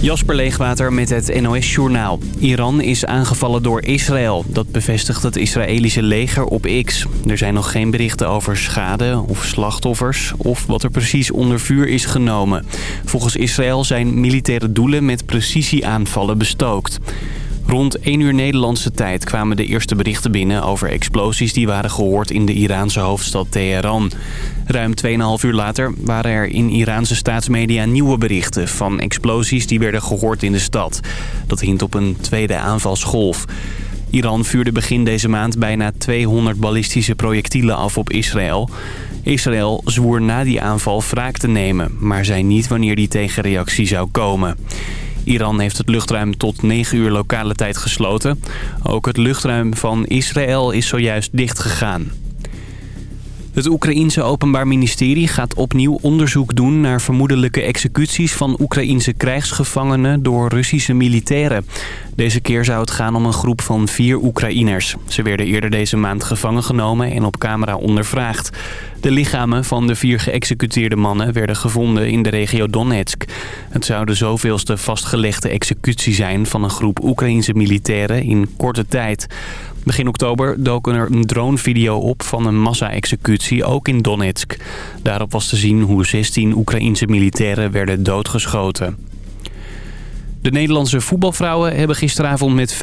Jasper Leegwater met het NOS Journaal. Iran is aangevallen door Israël. Dat bevestigt het Israëlische leger op X. Er zijn nog geen berichten over schade of slachtoffers... of wat er precies onder vuur is genomen. Volgens Israël zijn militaire doelen met precisieaanvallen bestookt. Rond 1 uur Nederlandse tijd kwamen de eerste berichten binnen over explosies die waren gehoord in de Iraanse hoofdstad Teheran. Ruim 2,5 uur later waren er in Iraanse staatsmedia nieuwe berichten van explosies die werden gehoord in de stad. Dat hint op een tweede aanvalsgolf. Iran vuurde begin deze maand bijna 200 ballistische projectielen af op Israël. Israël zwoer na die aanval wraak te nemen, maar zei niet wanneer die tegenreactie zou komen. Iran heeft het luchtruim tot 9 uur lokale tijd gesloten. Ook het luchtruim van Israël is zojuist dichtgegaan. Het Oekraïense Openbaar Ministerie gaat opnieuw onderzoek doen... naar vermoedelijke executies van Oekraïense krijgsgevangenen door Russische militairen. Deze keer zou het gaan om een groep van vier Oekraïners. Ze werden eerder deze maand gevangen genomen en op camera ondervraagd. De lichamen van de vier geëxecuteerde mannen werden gevonden in de regio Donetsk. Het zou de zoveelste vastgelegde executie zijn van een groep Oekraïense militairen in korte tijd. Begin oktober dook er een dronevideo op van een massa-executie, ook in Donetsk. Daarop was te zien hoe 16 Oekraïense militairen werden doodgeschoten. De Nederlandse voetbalvrouwen hebben gisteravond met 15-0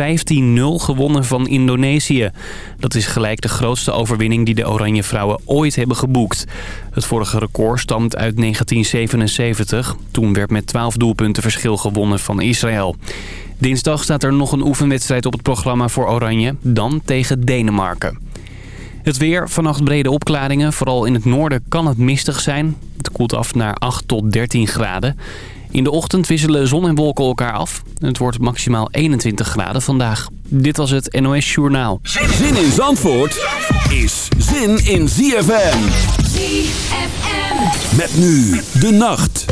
gewonnen van Indonesië. Dat is gelijk de grootste overwinning die de Oranje Vrouwen ooit hebben geboekt. Het vorige record stamt uit 1977. Toen werd met 12 doelpunten verschil gewonnen van Israël. Dinsdag staat er nog een oefenwedstrijd op het programma voor Oranje. Dan tegen Denemarken. Het weer, vannacht brede opklaringen. Vooral in het noorden kan het mistig zijn. Het koelt af naar 8 tot 13 graden. In de ochtend wisselen zon en wolken elkaar af. Het wordt maximaal 21 graden vandaag. Dit was het NOS Journaal. Zin in Zandvoort is zin in ZFM. ZFM. Met nu de nacht.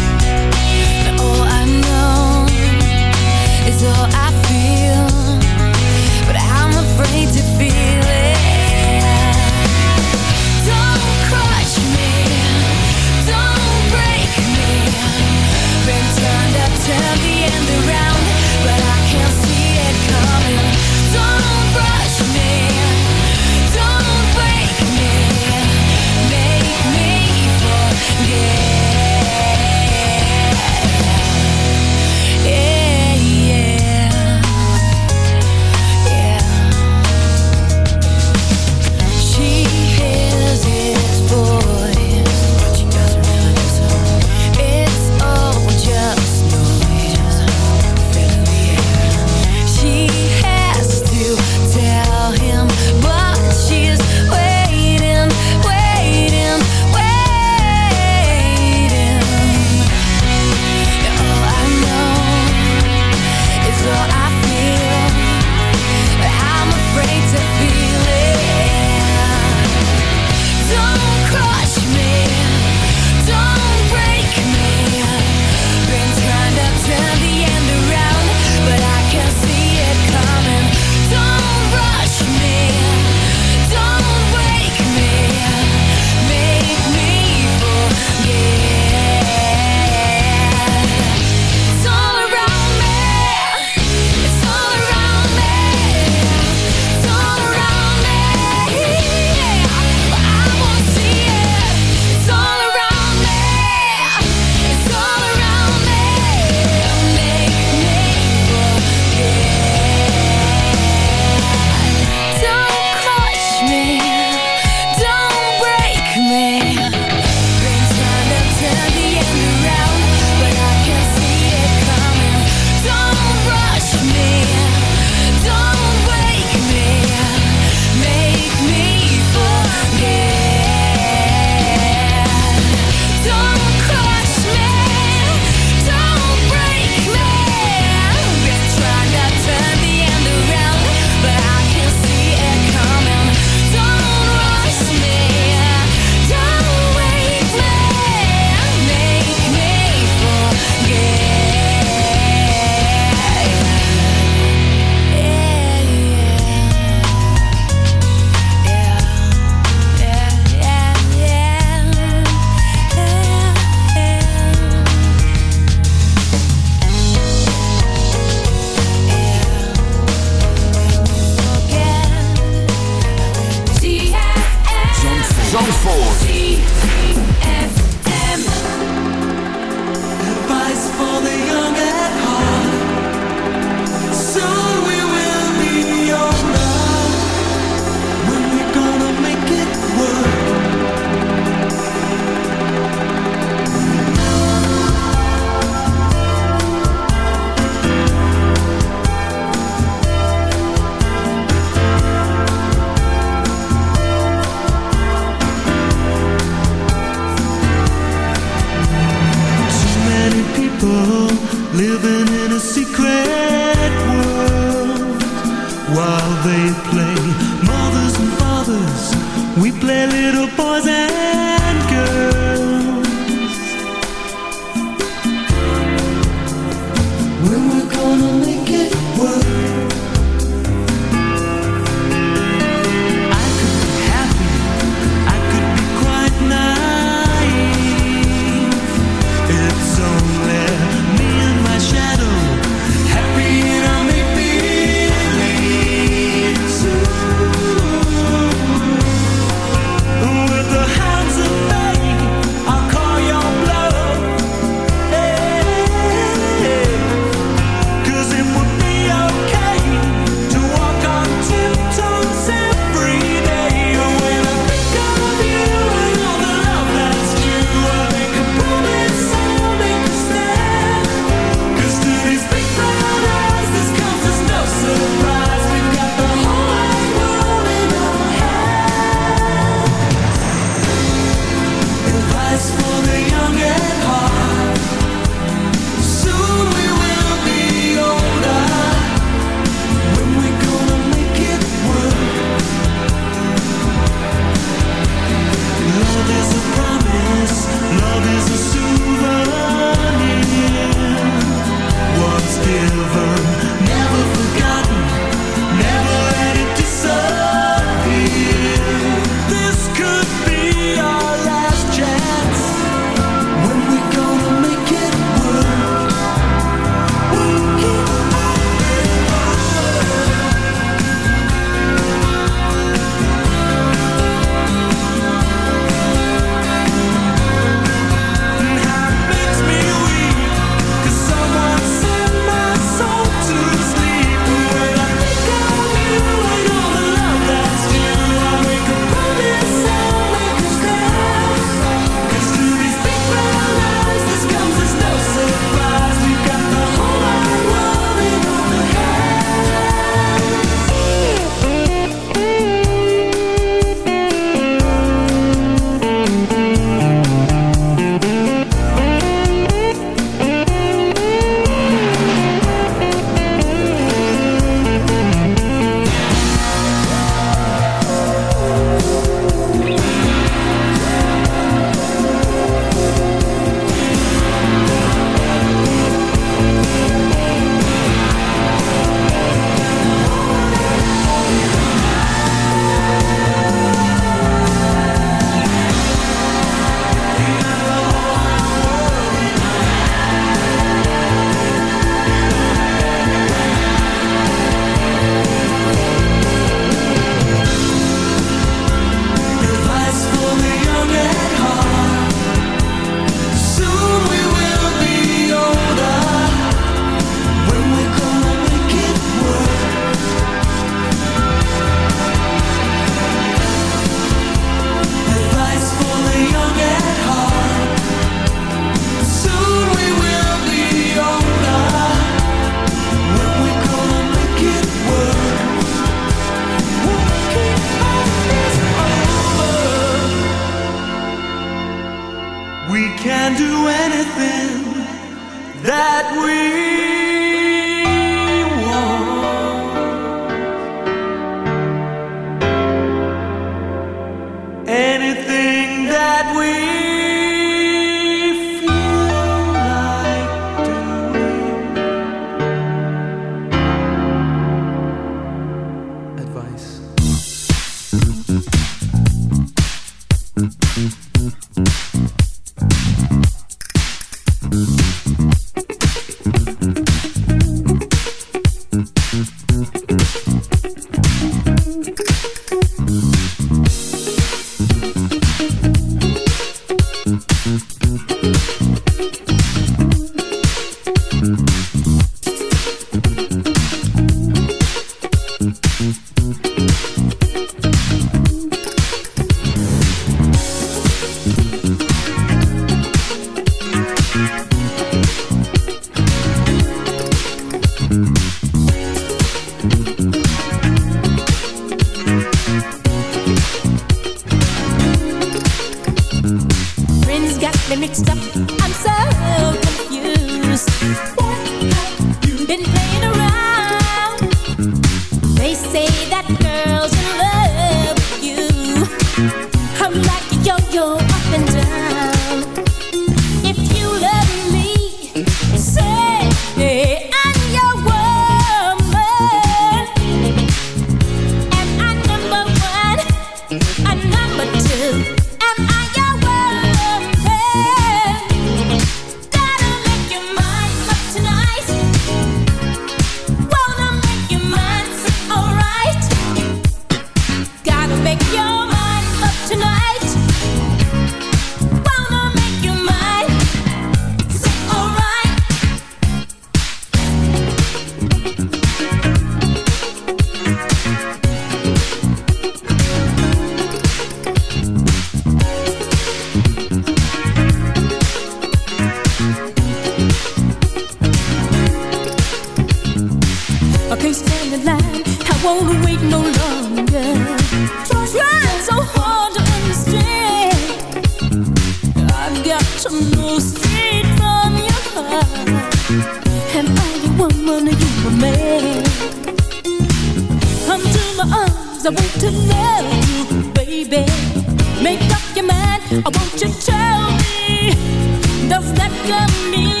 Does that girl mean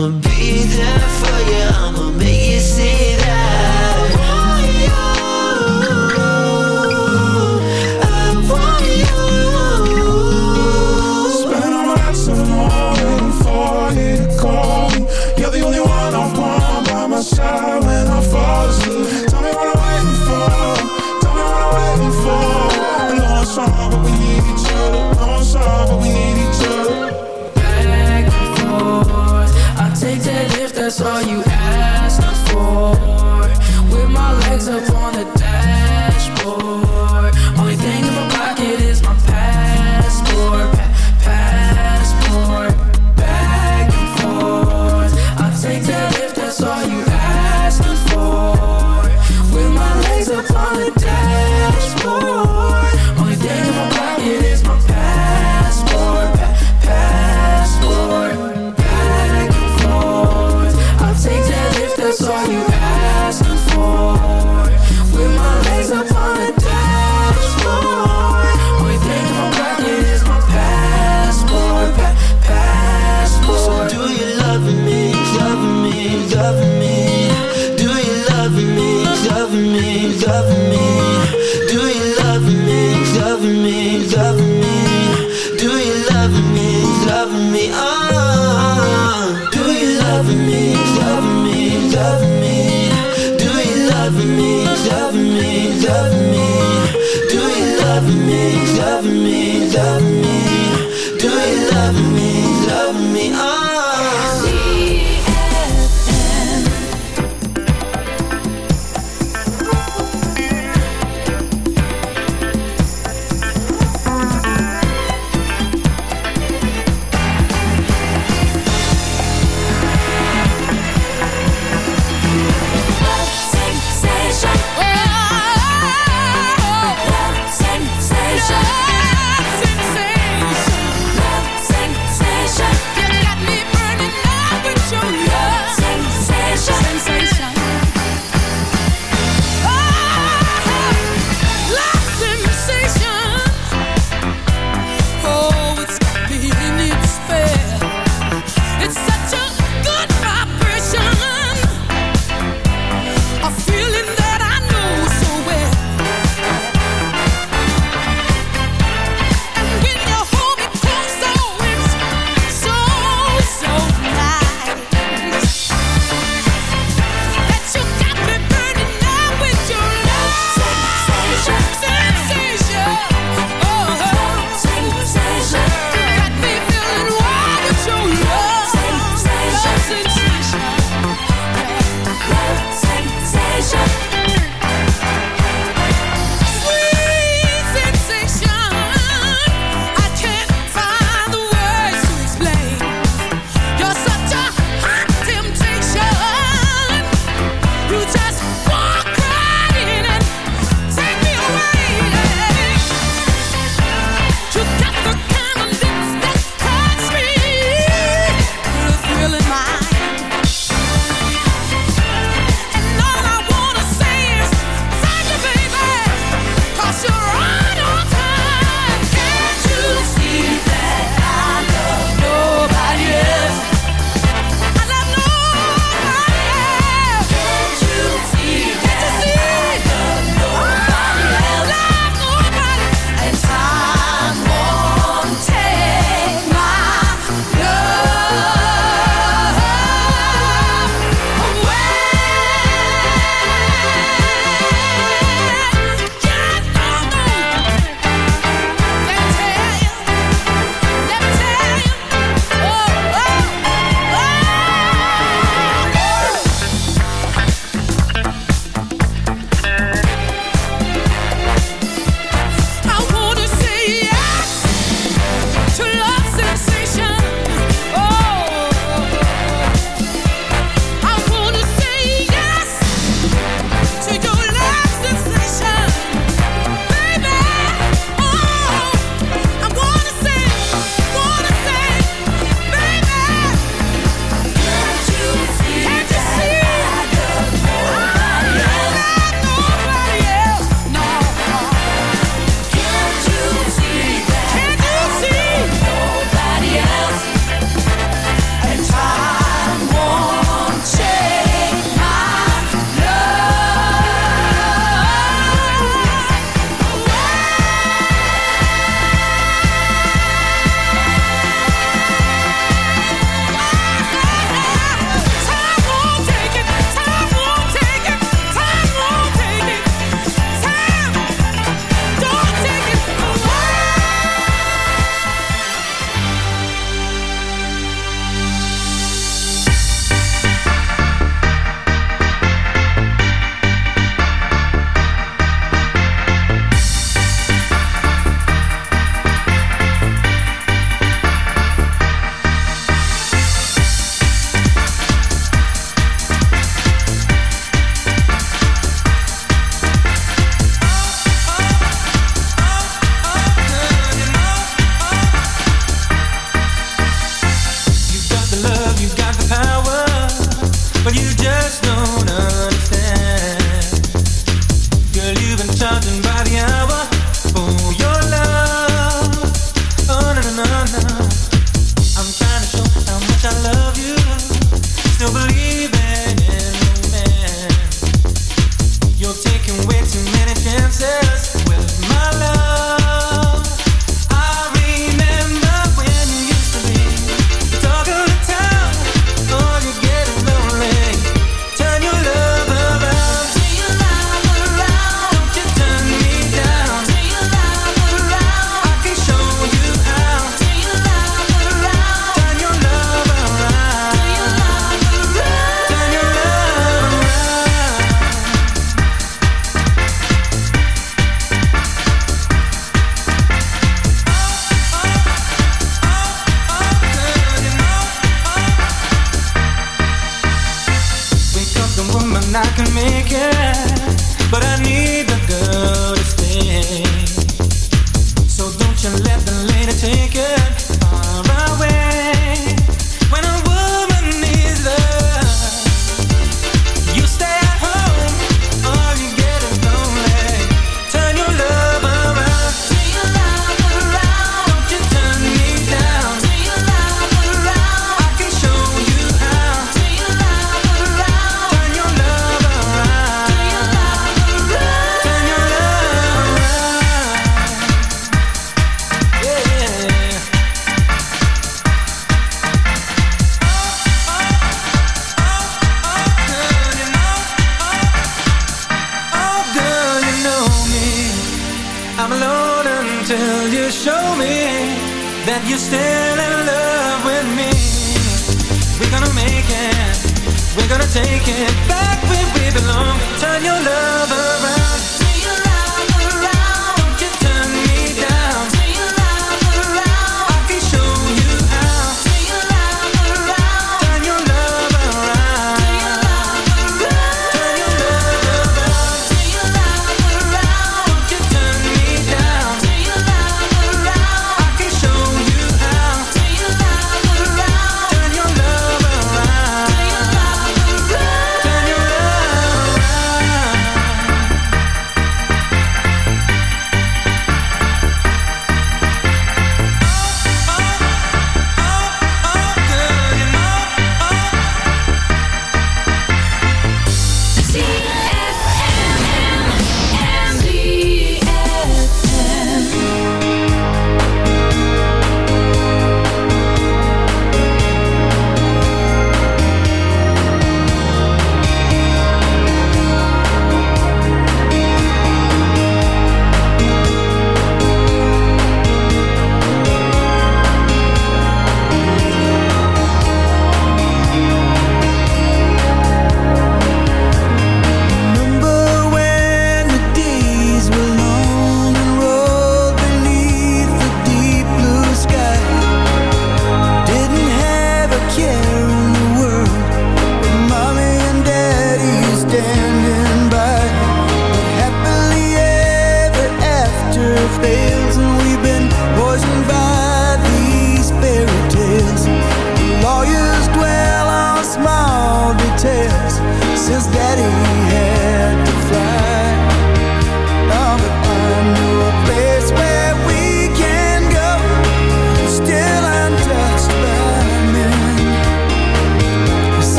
I'ma be there for you, I'ma make but we need each other. i but we need each other. Back and forth, I take that if that's all you asked for. With my legs up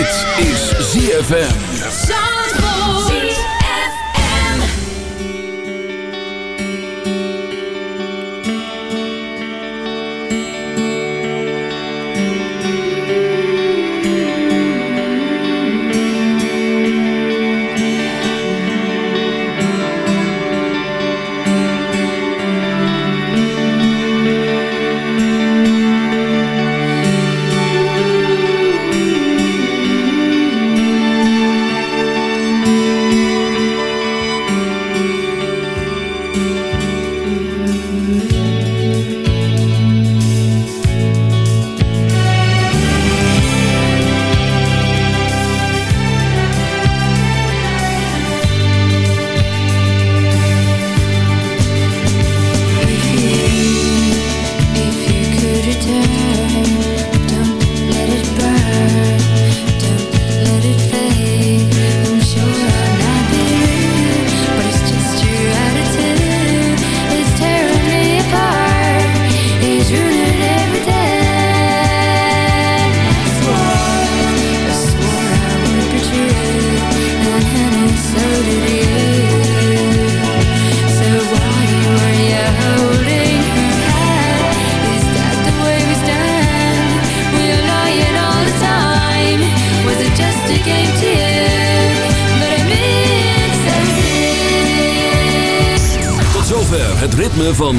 Dit is ZFM.